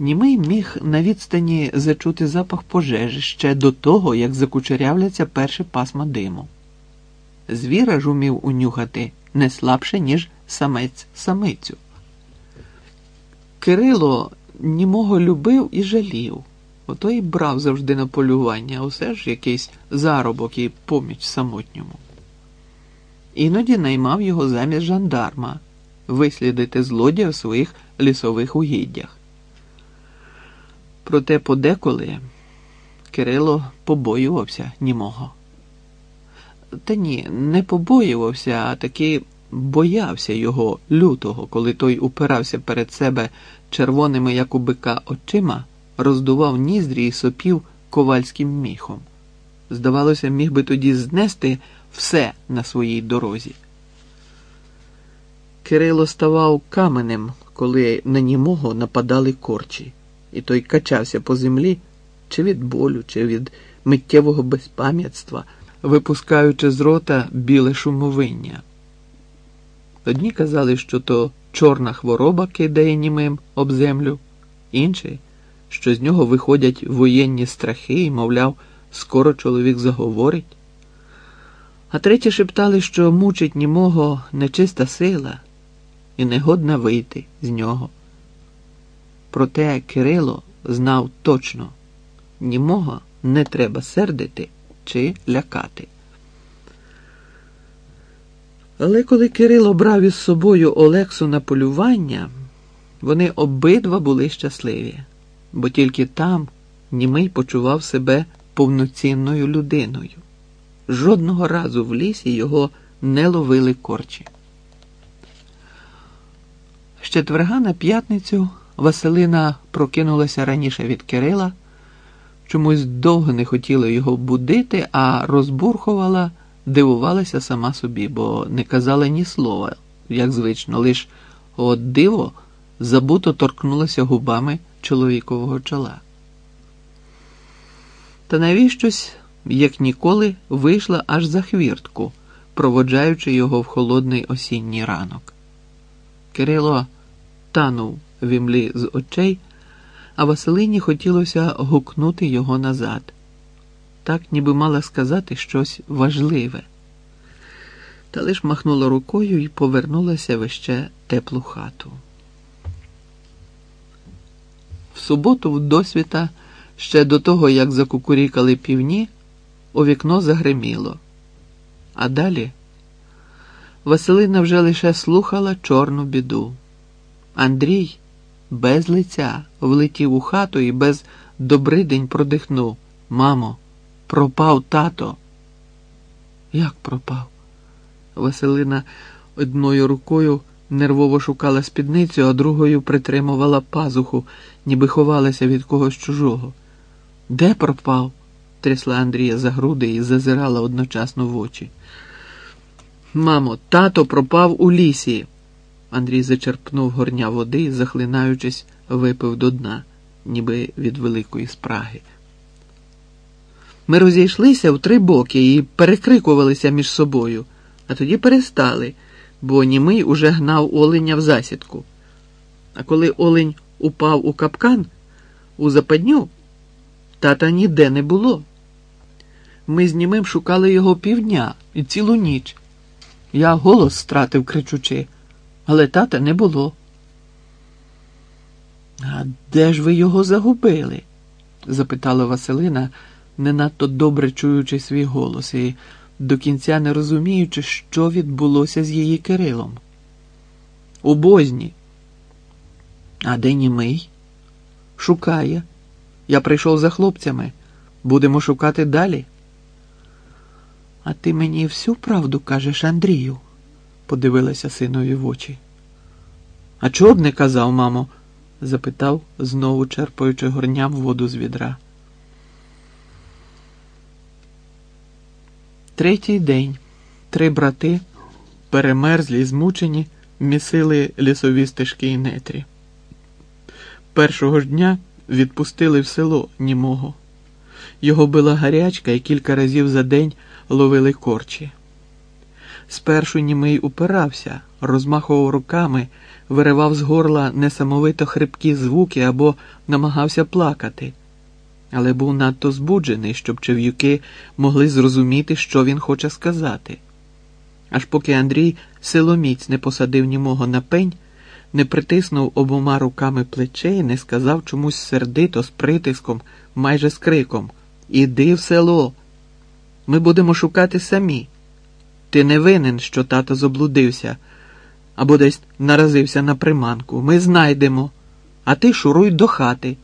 Німий міг на відстані зачути запах пожежі ще до того, як закучерявляться перші пасма диму. Звіра ж умів унюхати не слабше, ніж самець самицю. Кирило німого любив і жалів, ото й брав завжди на полювання, усе ж якийсь заробок і поміч самотньому. Іноді наймав його замість жандарма вислідити злодія в своїх лісових угіддях. Проте подеколи Кирило побоювався німого. Та ні, не побоювався, а таки боявся його лютого, коли той упирався перед себе червоними, як у бика, очима, роздував ніздрі і сопів ковальським міхом. Здавалося, міг би тоді знести все на своїй дорозі. Кирило ставав каменем, коли на німого нападали корчі, і той качався по землі чи від болю, чи від миттєвого безпам'ятства, випускаючи з рота біле шумовиння. Одні казали, що то чорна хвороба кидає німим об землю, інші, що з нього виходять воєнні страхи і, мовляв, скоро чоловік заговорить. А треті шептали, що мучить німого нечиста сила і негодна вийти з нього. Проте Кирило знав точно німого не треба сердити чи лякати. Але коли Кирило брав із собою Олексу на полювання, вони обидва були щасливі, бо тільки там німий почував себе повноцінною людиною. Жодного разу в лісі його не ловили корчі. З четверга на п'ятницю Василина прокинулася раніше від Кирила, чомусь довго не хотіла його будити, а розбурхувала, дивувалася сама собі, бо не казала ні слова, як звично, лиш от диво забуто торкнулася губами чоловікового чола. Та навіщось, як ніколи, вийшла аж за хвіртку, проводжаючи його в холодний осінній ранок. Кирило танув в імлі з очей, а Василині хотілося гукнути його назад. Так, ніби мала сказати щось важливе. Та лиш махнула рукою і повернулася в іще теплу хату. В суботу в досвіта, ще до того, як закукурікали півні, у вікно загриміло. А далі Василина вже лише слухала чорну біду. Андрій без лиця влетів у хату і без добридень продихнув. Мамо, пропав тато. Як пропав? Василина одною рукою нервово шукала спідницю, а другою притримувала пазуху, ніби ховалася від когось чужого. Де пропав? трясла Андрія за груди і зазирала одночасно в очі. Мамо, тато пропав у лісі. Андрій зачерпнув горня води і, захлинаючись, випив до дна, ніби від великої спраги. Ми розійшлися в три боки і перекрикувалися між собою, а тоді перестали, бо німий уже гнав оленя в засідку. А коли олень упав у капкан, у западню, тата ніде не було. Ми з німим шукали його півдня і цілу ніч. Я голос стратив, кричучи, але тата не було. А де ж ви його загубили? запитала Василина, не надто добре чуючи свій голос і до кінця не розуміючи, що відбулося з її Кирилом. У бозні. А де німий? Шукає. Я прийшов за хлопцями. Будемо шукати далі. А ти мені всю правду кажеш, Андрію, подивилася синові в очі. А чого б не казав, мамо? запитав, знову черпаючи горням воду з відра. Третій день три брати, перемерзлі, змучені, місили лісові стежки і нетрі. Першого ж дня відпустили в село німого. Його била гарячка і кілька разів за день ловили корчі. Спершу німий упирався, розмахував руками, виривав з горла несамовито хрипкі звуки або намагався плакати, але був надто збуджений, щоб чев'юки могли зрозуміти, що він хоче сказати. Аж поки Андрій силоміць не посадив німого на пень, не притиснув обома руками плече і не сказав чомусь сердито, з притиском, майже з криком Іди в село. Ми будемо шукати самі. Ти не винен, що тато заблудився або десь наразився на приманку. Ми знайдемо, а ти шуруй до хати.